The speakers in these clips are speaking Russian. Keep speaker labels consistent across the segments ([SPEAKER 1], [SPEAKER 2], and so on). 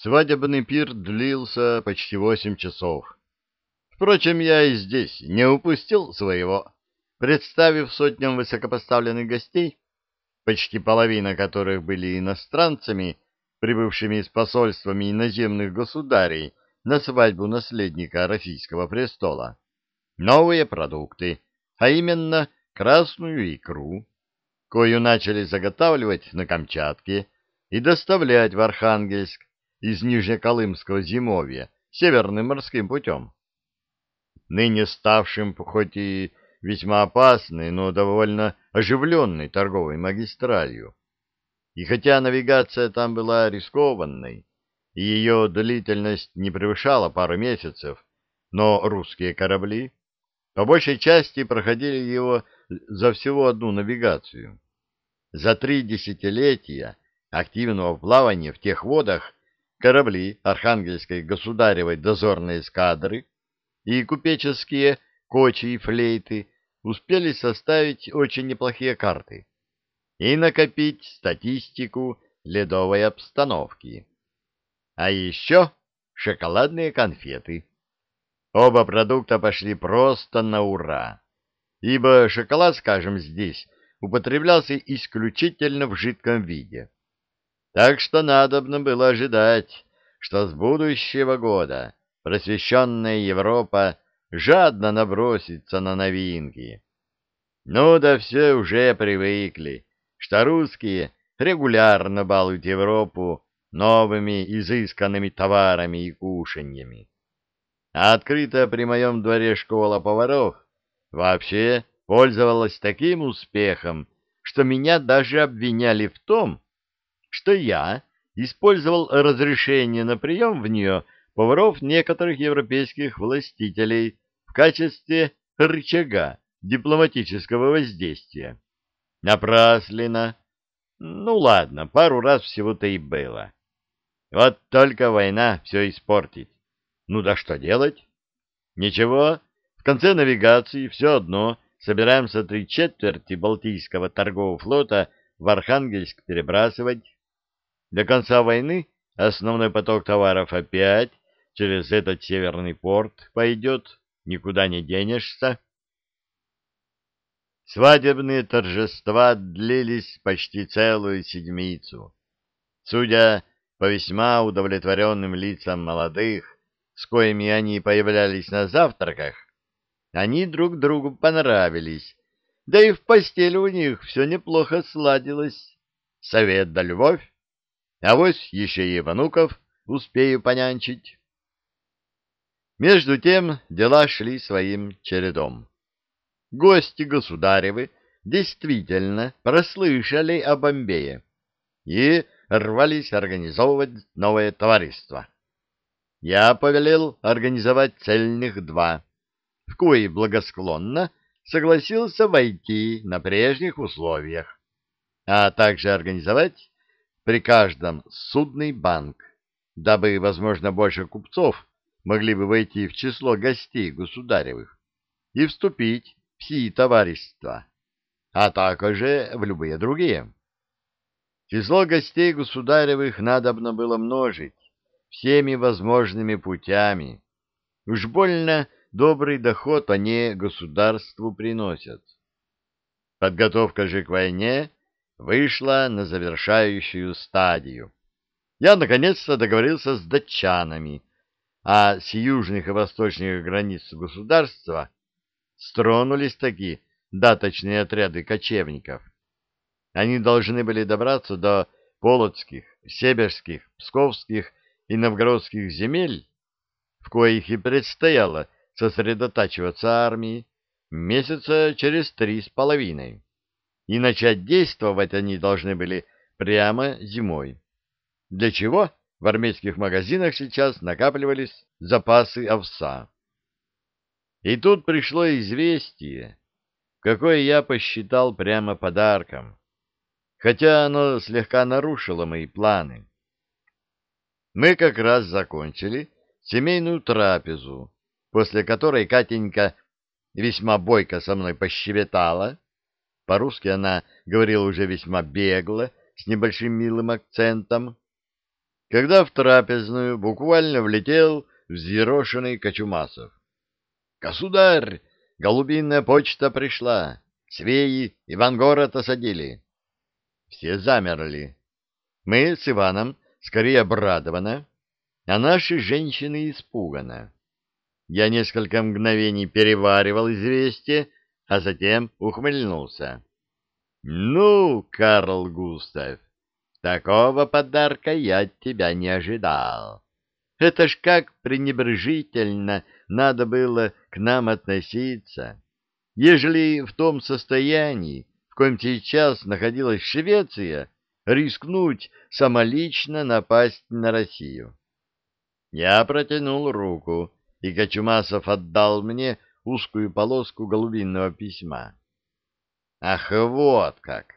[SPEAKER 1] Свадебный пир длился почти восемь часов. Впрочем, я и здесь не упустил своего, представив сотням высокопоставленных гостей, почти половина которых были иностранцами, прибывшими с посольствами иноземных государей на свадьбу наследника российского престола, новые продукты, а именно красную икру, кою начали заготавливать на Камчатке и доставлять в Архангельск из Нижнеколымского зимовья северным морским путем. Ныне ставшим, хоть и весьма опасной, но довольно оживленной торговой магистралью. И хотя навигация там была рискованной, и ее длительность не превышала пару месяцев, но русские корабли по большей части проходили его за всего одну навигацию. За три десятилетия активного плавания в тех водах корабли Архангельской государевой дозорной эскадры и купеческие кочи и флейты успели составить очень неплохие карты и накопить статистику ледовой обстановки. А еще шоколадные конфеты. Оба продукта пошли просто на ура, ибо шоколад, скажем, здесь употреблялся исключительно в жидком виде. Так что надобно было ожидать, что с будущего года просвещенная Европа жадно набросится на новинки. Ну да все уже привыкли, что русские регулярно балуют Европу новыми изысканными товарами и кушаньями. А открытая при моем дворе школа поваров вообще пользовалась таким успехом, что меня даже обвиняли в том, что я использовал разрешение на прием в нее поваров некоторых европейских властителей в качестве рычага дипломатического воздействия. Напрасленно. Ну ладно, пару раз всего-то и было. Вот только война все испортит. Ну да что делать? Ничего, в конце навигации все одно собираемся три четверти Балтийского торгового флота в Архангельск перебрасывать. До конца войны основной поток товаров опять через этот северный порт пойдет, никуда не денешься. Свадебные торжества длились почти целую седмицу. Судя по весьма удовлетворенным лицам молодых, с коими они появлялись на завтраках, они друг другу понравились, да и в постели у них все неплохо сладилось. Совет да любовь а вось еще и внуков успею понянчить. Между тем дела шли своим чередом. Гости государевы действительно прослышали о Бомбее и рвались организовывать новое товариство. Я повелел организовать цельных два, в кои благосклонно согласился войти на прежних условиях, а также организовать при каждом судный банк, дабы, возможно, больше купцов могли бы войти в число гостей государевых и вступить в сии товарищества, а также в любые другие. Число гостей государевых надобно было множить всеми возможными путями. Уж больно добрый доход они государству приносят. Подготовка же к войне вышла на завершающую стадию. Я наконец-то договорился с датчанами, а с южных и восточных границ государства стронулись такие даточные отряды кочевников. Они должны были добраться до Полоцких, Северских, Псковских и Новгородских земель, в коих и предстояло сосредотачиваться армии, месяца через три с половиной и начать действовать они должны были прямо зимой. Для чего в армейских магазинах сейчас накапливались запасы овса. И тут пришло известие, какое я посчитал прямо подарком, хотя оно слегка нарушило мои планы. Мы как раз закончили семейную трапезу, после которой Катенька весьма бойко со мной пощебетала, по-русски она говорила уже весьма бегло, с небольшим милым акцентом. когда в трапезную буквально влетел взъерошенный Кочумасов. — Государь, голубиная почта пришла, свеи Ивангород осадили. Все замерли. Мы с Иваном скорее обрадованы, а наши женщины испуганы. Я несколько мгновений переваривал известие, а затем ухмыльнулся. — Ну, Карл Густав, такого подарка я от тебя не ожидал. Это ж как пренебрежительно надо было к нам относиться. Ежели в том состоянии, в коем сейчас находилась Швеция, рискнуть самолично напасть на Россию. Я протянул руку, и Кочумасов отдал мне узкую полоску голубинного письма. Ах, вот как!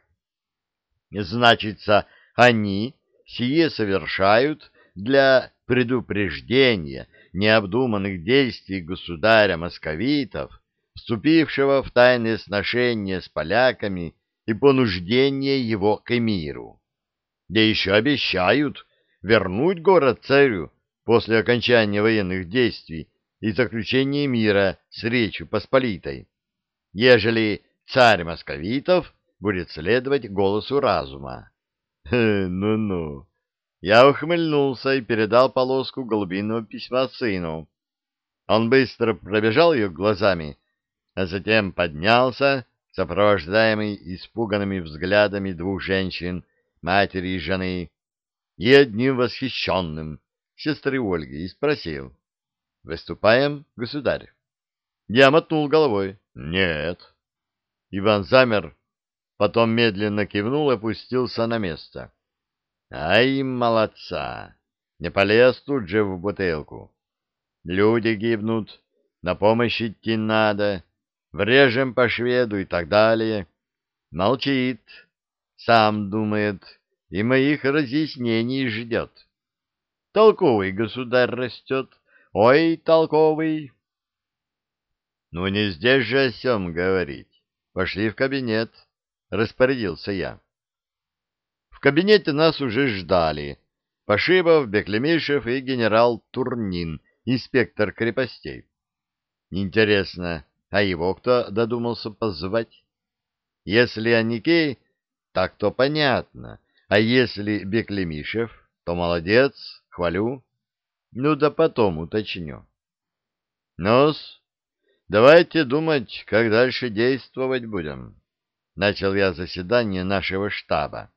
[SPEAKER 1] Значится, они сие совершают для предупреждения необдуманных действий государя московитов, вступившего в тайные сношения с поляками и понуждение его к миру. Да еще обещают вернуть город царю после окончания военных действий и заключения мира с Речью Посполитой, ежели царь московитов будет следовать голосу разума. Ну-ну. Я ухмыльнулся и передал полоску голубиного письма сыну. Он быстро пробежал ее глазами, а затем поднялся, сопровождаемый испуганными взглядами двух женщин, матери и жены, и одним восхищенным, сестры Ольги, и спросил, «Выступаем, государь?» Я мотнул головой, «Нет». Иван замер, потом медленно кивнул и опустился на место. «Ай, молодца! Не полез тут же в бутылку. Люди гибнут, на помощь идти надо, врежем по шведу и так далее. Молчит, сам думает, и моих разъяснений ждет. Толковый государь растет, ой, толковый. Ну, не здесь же о сем говорить. Пошли в кабинет, распорядился я. В кабинете нас уже ждали. Пошибов, Беклемишев и генерал Турнин, инспектор крепостей. Интересно, а его кто додумался позвать? Если Аникей, так то понятно, а если Беклемишев, то молодец, хвалю. Ну да потом уточню. Нос, давайте думать, как дальше действовать будем. Начал я заседание нашего штаба.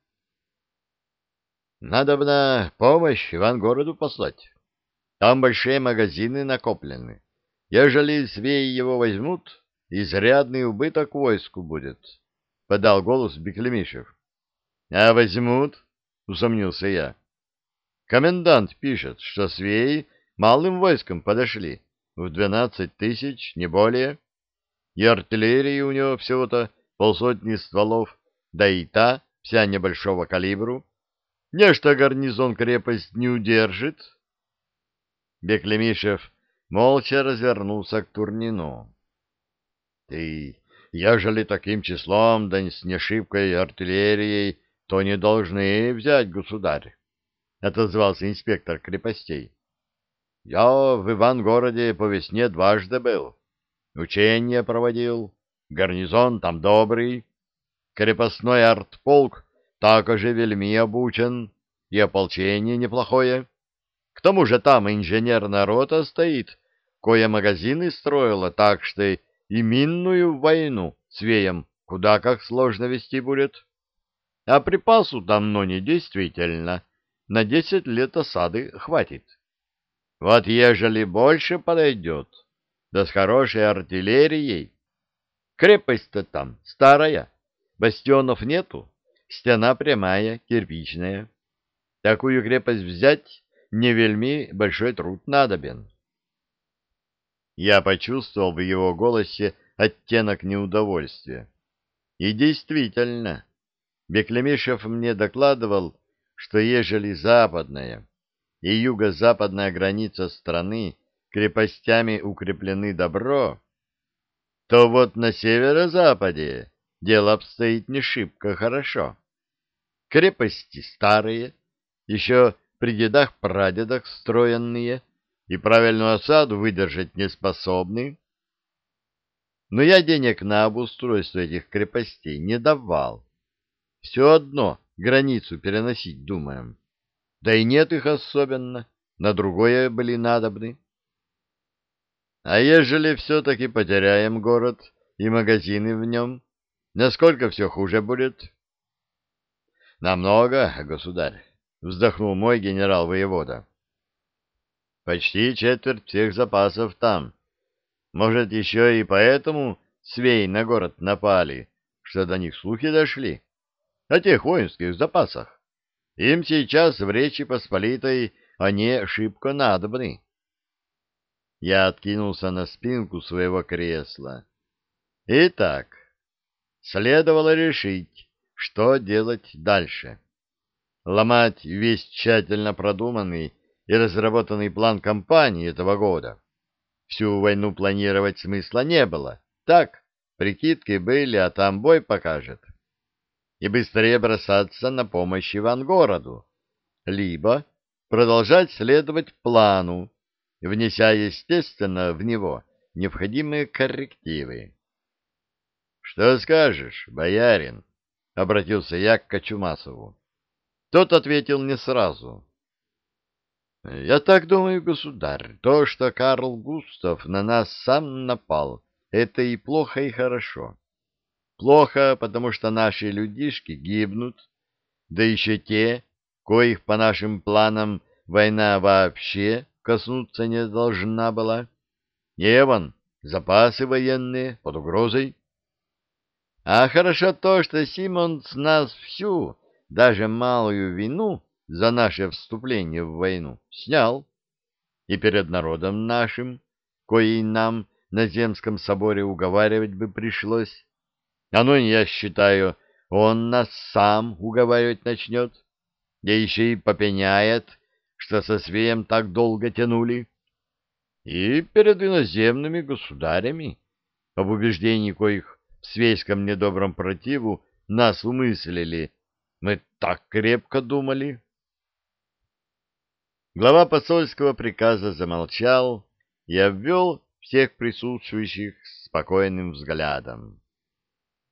[SPEAKER 1] Надо бы на помощь Ивангороду послать. Там большие магазины накоплены. Ежели свеи его возьмут, изрядный убыток войску будет, — подал голос Беклемишев. — А возьмут? — усомнился я. Комендант пишет, что свеи малым войском подошли, в двенадцать тысяч, не более, и артиллерии у него всего-то полсотни стволов, да и та вся небольшого калибру. Нечто гарнизон крепость не удержит. Беклемишев молча развернулся к Турнину. — Ты, ежели таким числом, да с нешибкой артиллерией, то не должны взять, государь, — отозвался инспектор крепостей. — Я в Ивангороде по весне дважды был. Учения проводил, гарнизон там добрый, крепостной артполк также вельми обучен, и ополчение неплохое. К тому же там инженерная рота стоит, кое магазины строила, так что и минную войну с веем куда как сложно вести будет. А припасу там, но не действительно, на десять лет осады хватит. Вот ежели больше подойдет, да с хорошей артиллерией, крепость-то там старая, бастионов нету, стена прямая, кирпичная. Такую крепость взять не вельми большой труд надобен. Я почувствовал в его голосе оттенок неудовольствия. И действительно, Беклемишев мне докладывал, что ежели западная и юго-западная граница страны крепостями укреплены добро, то вот на северо-западе дело обстоит не шибко хорошо. Крепости старые, еще при дедах-прадедах строенные и правильную осаду выдержать не способны. Но я денег на обустройство этих крепостей не давал. Все одно границу переносить думаем. Да и нет их особенно, на другое были надобны. А ежели все-таки потеряем город и магазины в нем, насколько все хуже будет? Намного, государь, вздохнул мой генерал-воевода. Почти четверть всех запасов там. Может, еще и поэтому свей на город напали, что до них слухи дошли? О тех воинских запасах. Им сейчас в Речи Посполитой они шибко надобны. Я откинулся на спинку своего кресла. Итак, следовало решить, что делать дальше. Ломать весь тщательно продуманный и разработанный план кампании этого года. Всю войну планировать смысла не было. Так, прикидки были, а там бой покажет. И быстрее бросаться на помощь Ивангороду. Либо продолжать следовать плану, внеся, естественно, в него необходимые коррективы. — Что скажешь, боярин? — обратился я к Кочумасову. Тот ответил не сразу. — Я так думаю, государь, то, что Карл Густав на нас сам напал, это и плохо, и хорошо. Плохо, потому что наши людишки гибнут, да еще те, коих по нашим планам война вообще коснуться не должна была. Неван, запасы военные под угрозой. А хорошо то, что Симон с нас всю, даже малую вину за наше вступление в войну снял. И перед народом нашим, коей нам на Земском соборе уговаривать бы пришлось. А ну, я считаю, он нас сам уговаривать начнет, да еще и попеняет, что со свеем так долго тянули, и перед иноземными государями, об убеждении коих в свейском недобром противу нас умыслили, мы так крепко думали. Глава посольского приказа замолчал и обвел всех присутствующих спокойным взглядом.